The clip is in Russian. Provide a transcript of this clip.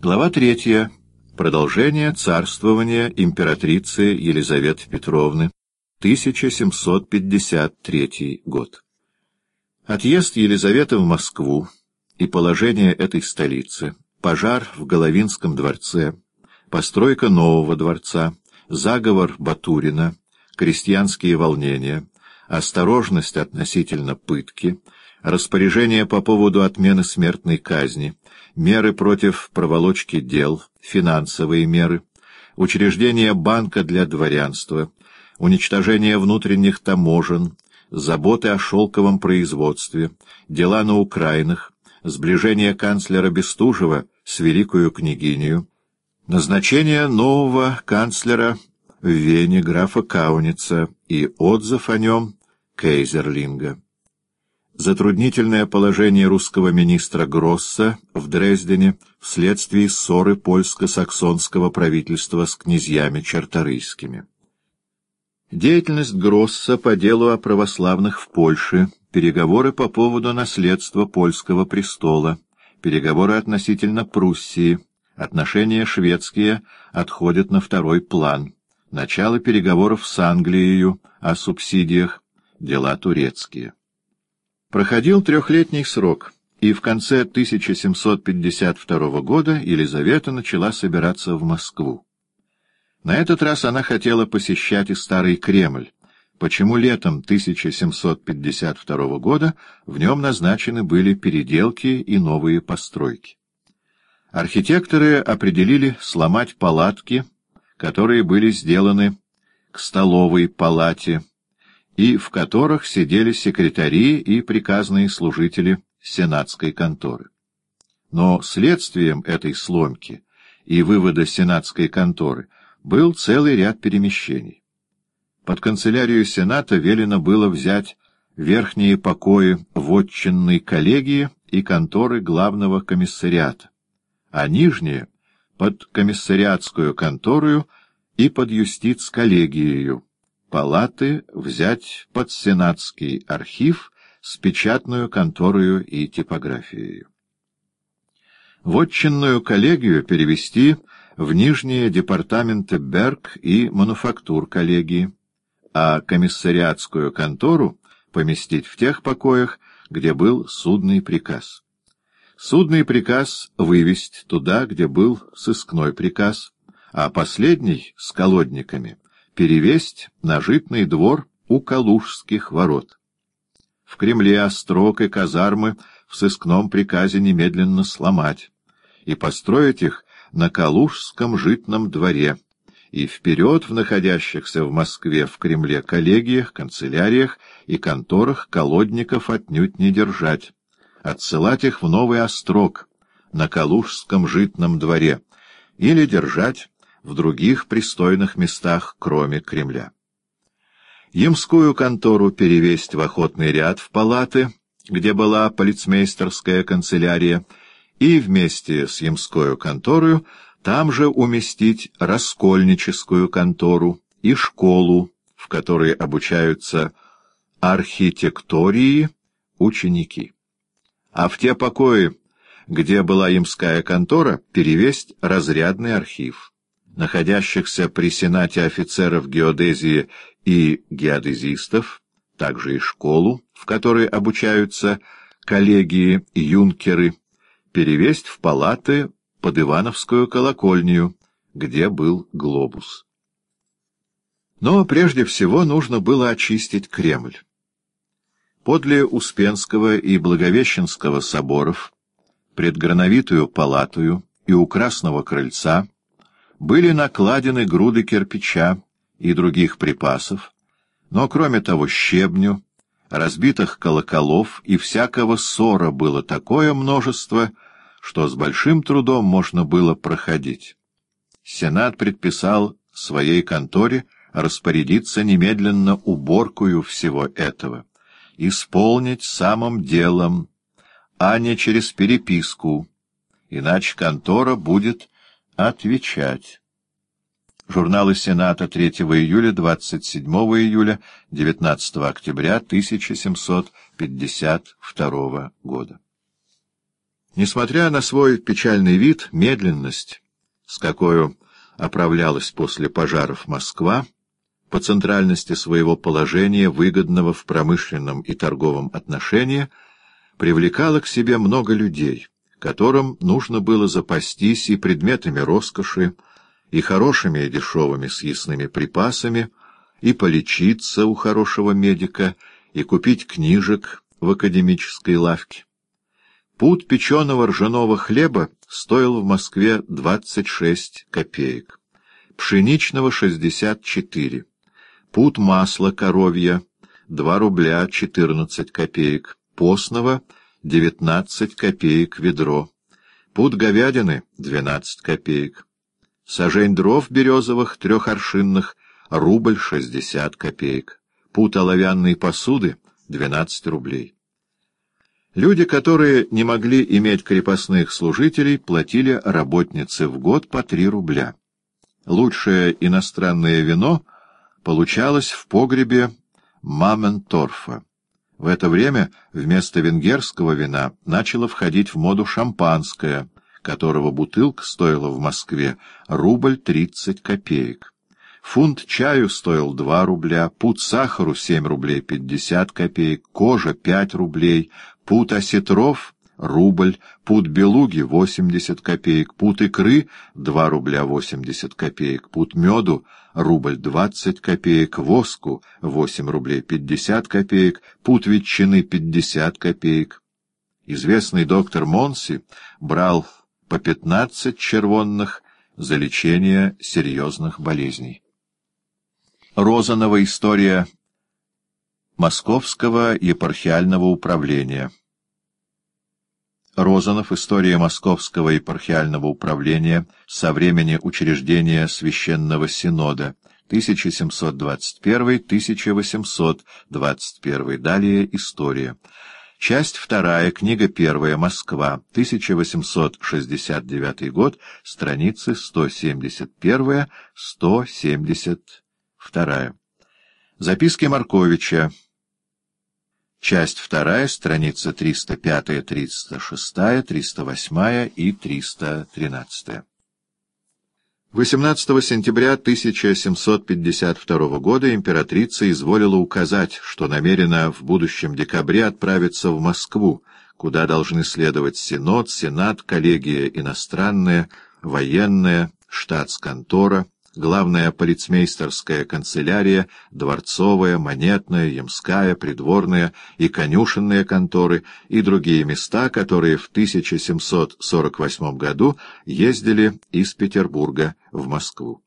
Глава третья. Продолжение царствования императрицы Елизаветы Петровны. 1753 год. Отъезд Елизаветы в Москву и положение этой столицы, пожар в Головинском дворце, постройка нового дворца, заговор Батурина, крестьянские волнения, осторожность относительно пытки, распоряжение по поводу отмены смертной казни, меры против проволочки дел, финансовые меры, учреждение банка для дворянства, уничтожение внутренних таможен, заботы о шелковом производстве, дела на Украинах, сближение канцлера Бестужева с великою княгинью, назначение нового канцлера в Вене графа Кауница и отзыв о нем Кейзерлинга. Затруднительное положение русского министра Гросса в Дрездене вследствие ссоры польско-саксонского правительства с князьями черторийскими. Деятельность Гросса по делу о православных в Польше, переговоры по поводу наследства польского престола, переговоры относительно Пруссии, отношения шведские отходят на второй план, начало переговоров с Англией о субсидиях, дела турецкие. Проходил трехлетний срок, и в конце 1752 года Елизавета начала собираться в Москву. На этот раз она хотела посещать и Старый Кремль, почему летом 1752 года в нем назначены были переделки и новые постройки. Архитекторы определили сломать палатки, которые были сделаны к столовой палате, и в которых сидели секретари и приказные служители сенатской конторы. Но следствием этой сломки и вывода сенатской конторы был целый ряд перемещений. Под канцелярию Сената велено было взять верхние покои вотчинной коллегии и конторы главного комиссариата, а нижние — под комиссариатскую контору и под юстиц-коллегию, палаты взять под сенатский архив с печатную конторою и типографией. Вотчинную коллегию перевести в нижние департаменты Берг и мануфактур коллегии, а комиссариатскую контору поместить в тех покоях, где был судный приказ. Судный приказ вывести туда, где был сыскной приказ, а последний с колодниками перевесть на житный двор у Калужских ворот. В Кремле острог и казармы в сыскном приказе немедленно сломать и построить их на Калужском житном дворе и вперед в находящихся в Москве в Кремле коллегиях, канцеляриях и конторах колодников отнюдь не держать, отсылать их в Новый Острог на Калужском житном дворе или держать в других пристойных местах, кроме Кремля. Ямскую контору перевесть в охотный ряд в палаты, где была полицмейстерская канцелярия, и вместе с Ямскую конторою там же уместить раскольническую контору и школу, в которой обучаются архитектории ученики. А в те покои, где была Ямская контора, перевесть разрядный архив находящихся при Сенате офицеров геодезии и геодезистов, также и школу, в которой обучаются коллегии и юнкеры, перевесть в палаты под Ивановскую колокольню, где был глобус. Но прежде всего нужно было очистить Кремль. Подле Успенского и Благовещенского соборов, пред Грановитую палатую и у Красного крыльца были накладены груды кирпича и других припасов, но, кроме того, щебню, разбитых колоколов и всякого ссора было такое множество, что с большим трудом можно было проходить. Сенат предписал своей конторе распорядиться немедленно уборкою всего этого, исполнить самым делом, а не через переписку, иначе контора будет отвечать. Журналы Сената 3 июля, 27 июля, 19 октября 1752 года. Несмотря на свой печальный вид, медленность, с какой оправлялась после пожаров Москва, по центральности своего положения, выгодного в промышленном и торговом отношении, привлекала к себе много людей, которым нужно было запастись и предметами роскоши, и хорошими и дешевыми съестными припасами, и полечиться у хорошего медика, и купить книжек в академической лавке. Пуд печеного ржаного хлеба стоил в Москве 26 копеек, пшеничного — 64, пуд масла коровья — 2 рубля 14 копеек, постного — 19 копеек ведро, пуд говядины — 12 копеек, сажень дров березовых трехоршинных — рубль 60 копеек, пуд оловянной посуды — 12 рублей. Люди, которые не могли иметь крепостных служителей, платили работнице в год по три рубля. Лучшее иностранное вино получалось в погребе Маменторфа. В это время вместо венгерского вина начало входить в моду шампанское, которого бутылка стоила в Москве рубль тридцать копеек. Фунт чаю стоил два рубля, пуд сахару — семь рублей пятьдесят копеек, кожа — пять рублей, пуд осетров — рубль, пуд белуги — восемьдесят копеек, пуд икры — два рубля восемьдесят копеек, пуд меду — рубль двадцать копеек, воску — восемь рублей пятьдесят копеек, пуд ветчины — пятьдесят копеек. Известный доктор Монси брал по пятнадцать червонных за лечение серьезных болезней. Розанова история Московского епархиального управления. Розанов. История Московского епархиального управления со времени учреждения Священного Синода. 1721-1821. Далее история. Часть вторая, книга первая, Москва, 1869 год, страницы 171-172. Вторая. Записки Марковича. Часть вторая, страница 305, 306, 308 и 313. 18 сентября 1752 года императрица изволила указать, что намерена в будущем декабре отправиться в Москву, куда должны следовать Синод, Сенат, коллегия иностранная, военная, штатсконтора, главная полицмейстерская канцелярия, дворцовая, монетная, ямская, придворная и конюшенные конторы и другие места, которые в 1748 году ездили из Петербурга в Москву.